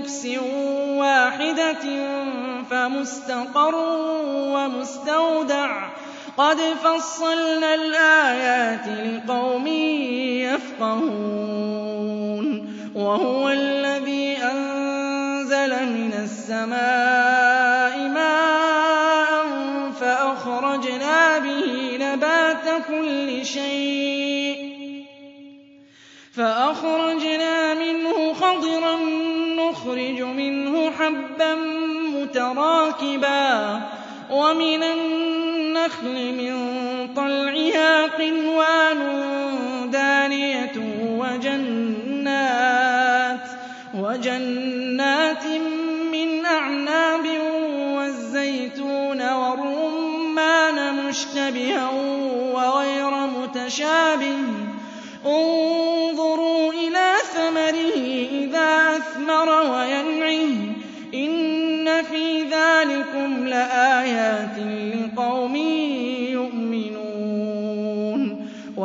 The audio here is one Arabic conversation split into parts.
نَفْسٍ وَاحِدَةٍ فَمُسْتَقَرٌّ وَمُسْتَوْدَعٌ. قَدْ فَصَّلْنَا الْآيَاتِ لِقَوْمٍ يَفْقَهُونَ. وَهُوَ الَّذِي أَنزَلَ مِنَ السَّمَاءِ مَاءً فَأَخْرَجْنَا بِهِ نَبَاتَ كُلِّ شَيْءٍ. فَأَخْرَجْنَا نُخْرِجُ مِنْهُ حَبًّا مُتَرَاكِبًا وَمِنَ النَّخْلِ مِنْ طَلْعِهَا قِنْوَانٌ دَانِيَةٌ وَجَنَّاتٍ وَجَنَّاتٍ مِنْ أَعْنَابٍ وَالزَّيْتُونَ وَالرُّمَّانَ مُشْتَبِهًا وَغَيْرَ مُتَشَابِهٍ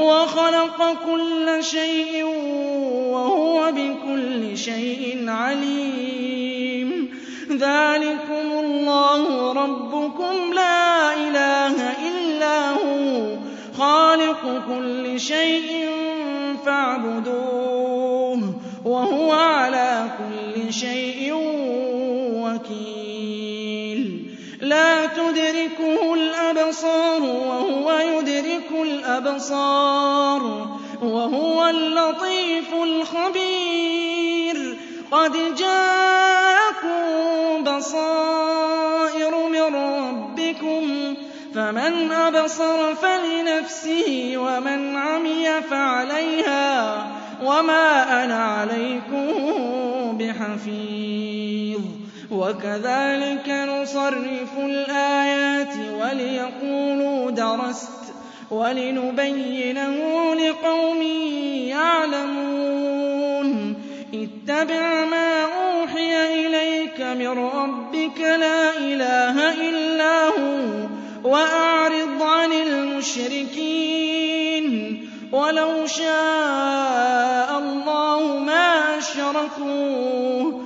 وَخَلَقَ كُلَّ شَيْءٍ وَهُوَ بِكُلِّ شَيْءٍ عَلِيمٌ. ذَلِكُمُ اللَّهُ رَبُّكُمْ لَا إِلَٰهَ إِلَّا هُوَ. خَالِقُ كُلِّ شَيْءٍ فَاعْبُدُوهُ وَهُوَ عَلَىٰ كُلِّ شَيْءٍ وَكِيلٌ. لَّا تُدْرِكُهُ الأبصار وهو يدرك الأبصار وهو اللطيف الخبير. قد جاءكم بصائر من ربكم فمن أبصر فلنفسه ومن عمي فعليها وما أنا عليكم بحفيظ. وكذلك نصر وليقولوا درست ولنبينه لقوم يعلمون. اتبع ما أوحي إليك من ربك لا إله إلا هو وأعرض عن المشركين. ولو شاء الله ما أشركوه.